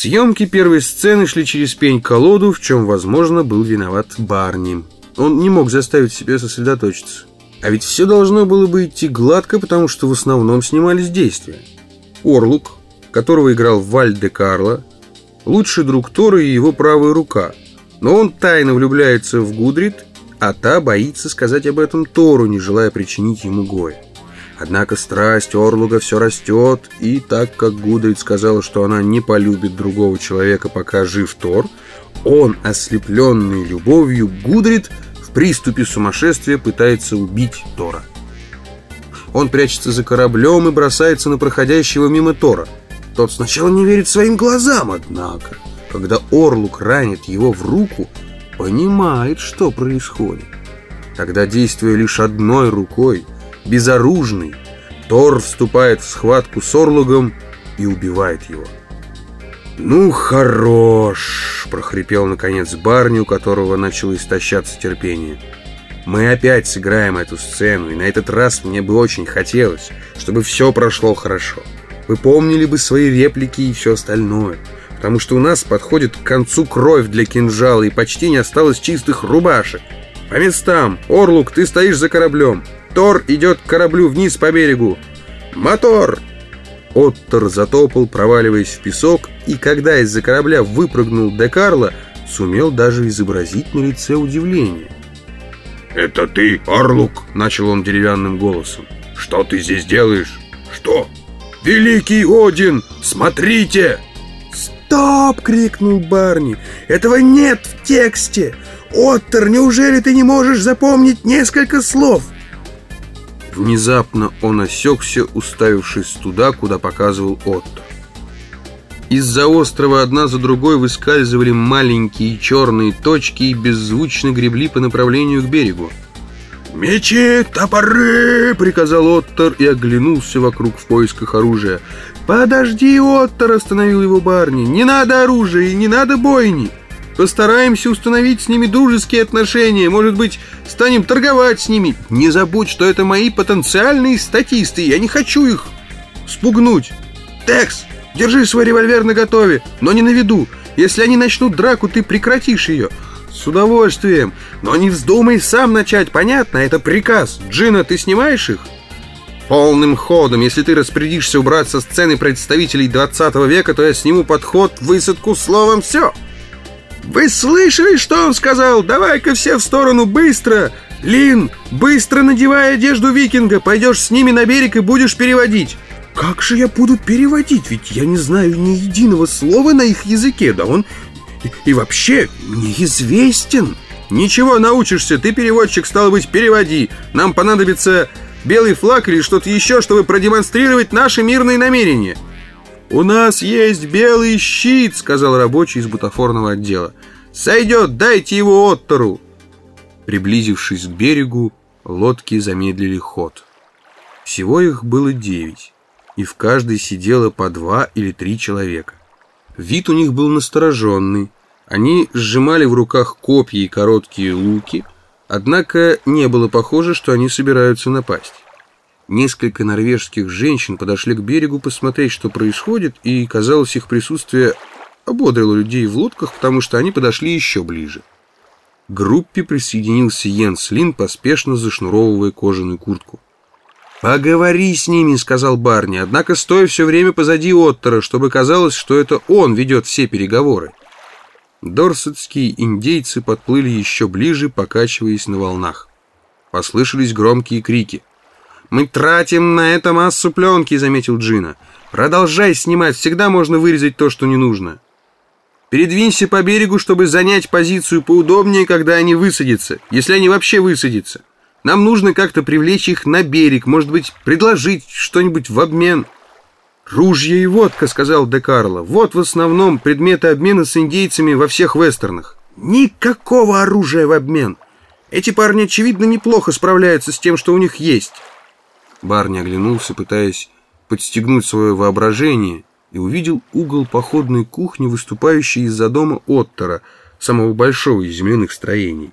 Съемки первой сцены шли через пень-колоду, в чем, возможно, был виноват Барни. Он не мог заставить себя сосредоточиться. А ведь все должно было бы идти гладко, потому что в основном снимались действия. Орлук, которого играл Валь де Карло, лучший друг Тора и его правая рука. Но он тайно влюбляется в Гудрит, а та боится сказать об этом Тору, не желая причинить ему горе. Однако страсть Орлуга все растет, и так как Гудрид сказала, что она не полюбит другого человека, пока жив Тор, он, ослепленный любовью, Гудрид в приступе сумасшествия пытается убить Тора. Он прячется за кораблем и бросается на проходящего мимо Тора. Тот сначала не верит своим глазам, однако, когда Орлук ранит его в руку, понимает, что происходит. Тогда, действуя лишь одной рукой, безоружный, Тор вступает в схватку с Орлугом и убивает его. «Ну, хорош!» – прохрипел наконец Барни, у которого начало истощаться терпение. «Мы опять сыграем эту сцену, и на этот раз мне бы очень хотелось, чтобы все прошло хорошо. Вы помнили бы свои реплики и все остальное, потому что у нас подходит к концу кровь для кинжала, и почти не осталось чистых рубашек. По местам! Орлук, ты стоишь за кораблем!» Тор идет к кораблю вниз по берегу. Мотор! Оттор затопал, проваливаясь в песок, и когда из-за корабля выпрыгнул Де Карло, сумел даже изобразить на лице удивление. «Это ты, Орлук?» — начал он деревянным голосом. «Что ты здесь делаешь?» «Что?» «Великий Один! Смотрите!» «Стоп!» — крикнул Барни. «Этого нет в тексте! Оттер, неужели ты не можешь запомнить несколько слов?» Внезапно он осекся, уставившись туда, куда показывал Отто. Из-за острова одна за другой выскальзывали маленькие черные точки и беззвучно гребли по направлению к берегу. «Мечи, топоры!» — приказал Оттор и оглянулся вокруг в поисках оружия. «Подожди, Оттор!» — остановил его Барни. «Не надо оружия и не надо бойни!» Постараемся установить с ними дружеские отношения. Может быть, станем торговать с ними. Не забудь, что это мои потенциальные статисты. Я не хочу их спугнуть. Текс, держи свой револьвер наготове, но не на виду. Если они начнут драку, ты прекратишь ее. С удовольствием. Но не вздумай сам начать, понятно? Это приказ. Джина, ты снимаешь их? Полным ходом. Если ты распорядишься убрать со сцены представителей 20 века, то я сниму подход, высадку, словом, все. «Вы слышали, что он сказал? Давай-ка все в сторону, быстро! Лин, быстро надевай одежду викинга, пойдешь с ними на берег и будешь переводить!» «Как же я буду переводить? Ведь я не знаю ни единого слова на их языке, да он и, и вообще неизвестен!» «Ничего, научишься, ты переводчик, стал быть, переводи. Нам понадобится белый флаг или что-то еще, чтобы продемонстрировать наши мирные намерения». «У нас есть белый щит», — сказал рабочий из бутафорного отдела. «Сойдет, дайте его Оттору!» Приблизившись к берегу, лодки замедлили ход. Всего их было девять, и в каждой сидело по два или три человека. Вид у них был настороженный. Они сжимали в руках копья и короткие луки, однако не было похоже, что они собираются напасть. Несколько норвежских женщин подошли к берегу посмотреть, что происходит, и, казалось, их присутствие ободрило людей в лодках, потому что они подошли еще ближе. К группе присоединился Йенс Лин, поспешно зашнуровывая кожаную куртку. «Поговори с ними», — сказал Барни, однако стоя все время позади Оттера, чтобы казалось, что это он ведет все переговоры. Дорсетские индейцы подплыли еще ближе, покачиваясь на волнах. Послышались громкие крики. «Мы тратим на это массу пленки», — заметил Джина. «Продолжай снимать, всегда можно вырезать то, что не нужно». «Передвинься по берегу, чтобы занять позицию поудобнее, когда они высадятся, если они вообще высадятся. Нам нужно как-то привлечь их на берег, может быть, предложить что-нибудь в обмен». «Ружья и водка», — сказал Де Карло. «Вот в основном предметы обмена с индейцами во всех вестернах». «Никакого оружия в обмен. Эти парни, очевидно, неплохо справляются с тем, что у них есть». Барни оглянулся, пытаясь подстегнуть свое воображение, и увидел угол походной кухни, выступающий из-за дома Оттера, самого большого из земляных строений.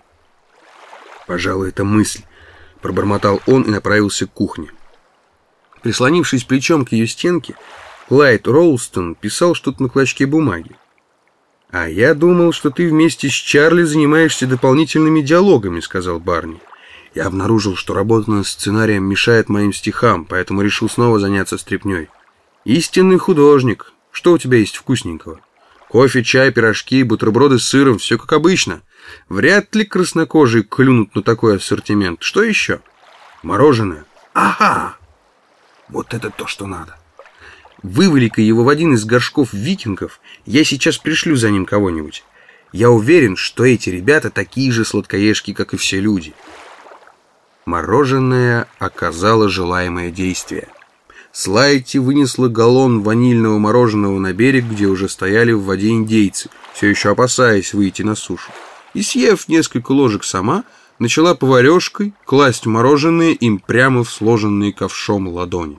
«Пожалуй, это мысль», — пробормотал он и направился к кухне. Прислонившись плечом к ее стенке, Лайт Ролстон писал что-то на клочке бумаги. «А я думал, что ты вместе с Чарли занимаешься дополнительными диалогами», — сказал Барни. «Я обнаружил, что работа над сценарием мешает моим стихам, поэтому решил снова заняться стряпнёй. Истинный художник. Что у тебя есть вкусненького? Кофе, чай, пирожки, бутерброды с сыром, все как обычно. Вряд ли краснокожие клюнут на такой ассортимент. Что еще? Мороженое. Ага! Вот это то, что надо. Вывали-ка его в один из горшков викингов, я сейчас пришлю за ним кого-нибудь. Я уверен, что эти ребята такие же сладкоежки, как и все люди. Мороженое оказало желаемое действие. Слайти вынесла галлон ванильного мороженого на берег, где уже стояли в воде индейцы, все еще опасаясь выйти на сушу. И, съев несколько ложек сама, начала поварешкой класть мороженое им прямо в сложенные ковшом ладони.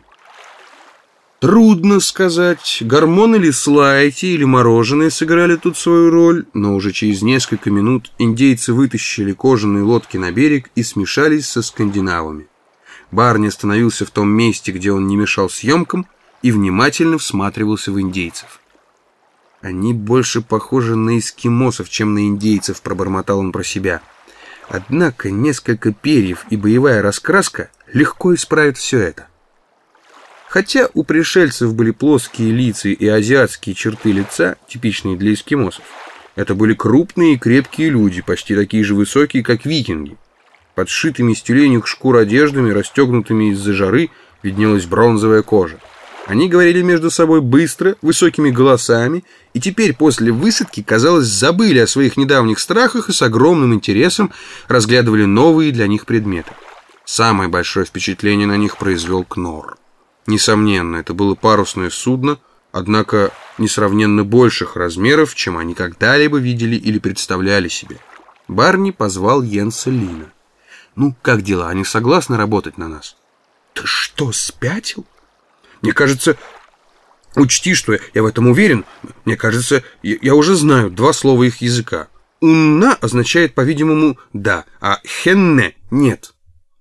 Трудно сказать, гормоны ли слайти или мороженое сыграли тут свою роль, но уже через несколько минут индейцы вытащили кожаные лодки на берег и смешались со скандинавами. Барни остановился в том месте, где он не мешал съемкам, и внимательно всматривался в индейцев. «Они больше похожи на эскимосов, чем на индейцев», — пробормотал он про себя. «Однако несколько перьев и боевая раскраска легко исправят все это». Хотя у пришельцев были плоские лица и азиатские черты лица, типичные для эскимосов, это были крупные и крепкие люди, почти такие же высокие, как викинги. Под сшитыми из тюленях шкур одеждами, расстегнутыми из-за жары, виднелась бронзовая кожа. Они говорили между собой быстро, высокими голосами, и теперь после высадки, казалось, забыли о своих недавних страхах и с огромным интересом разглядывали новые для них предметы. Самое большое впечатление на них произвел Кнор. Несомненно, это было парусное судно, однако несравненно больших размеров, чем они когда-либо видели или представляли себе. Барни позвал Йенса Лина. «Ну, как дела? Они согласны работать на нас?» «Ты что, спятил?» «Мне кажется, учти, что я в этом уверен. Мне кажется, я, я уже знаю два слова их языка. «Унна» означает, по-видимому, «да», а «хенне» — «нет».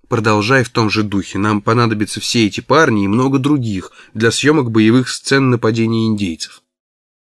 Продолжай в том же духе. Нам понадобятся все эти парни и много других для съемок боевых сцен нападения индейцев.